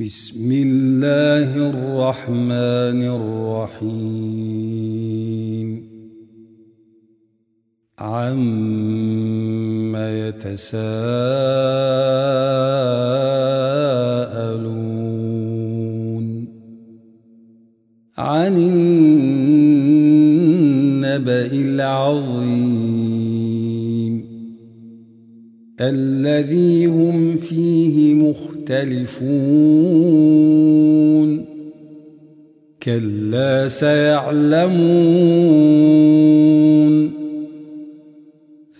بسم الله الرحمن الرحيم. عم يتساءلون. عن النبأ العظيم. الذي هم فيه مختلفون. كلا سيعلمون.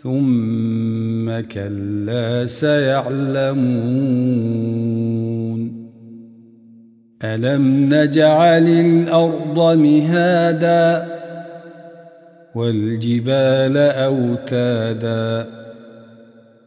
ثم كلا سيعلمون. ألم نجعل الأرض مهادا والجبال أوتادا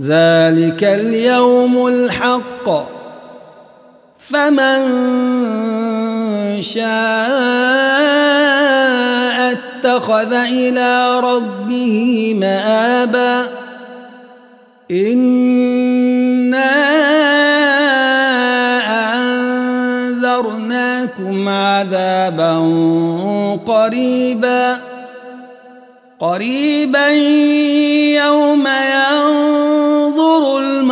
ذلك اليوم الحق. فمن شاء اتخذ إلى ربه مآبا. إنا أنذرناكم عذابا قريبا. قريبا يوم يوم